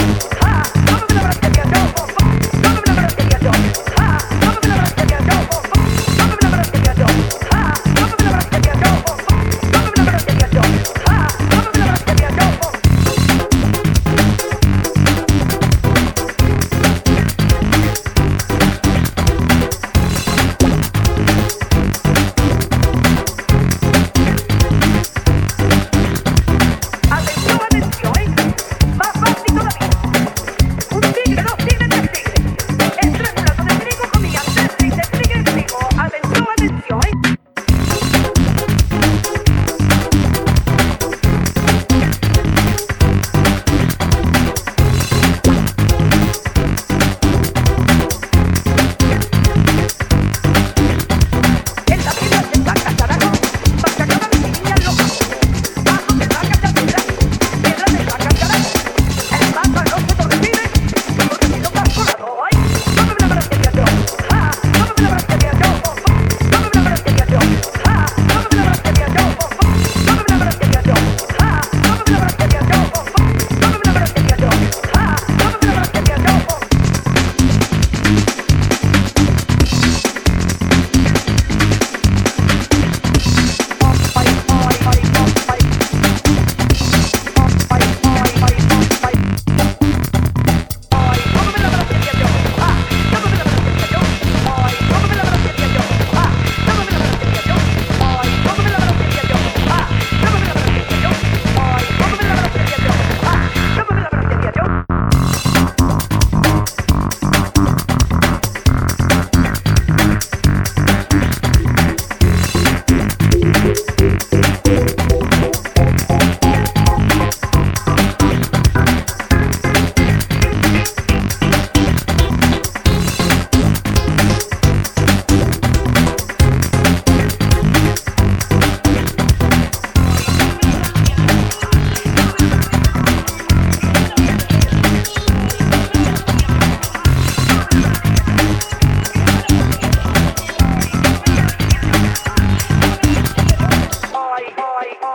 Thank you.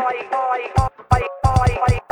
boy, boy, boy, boy, boy.